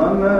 وما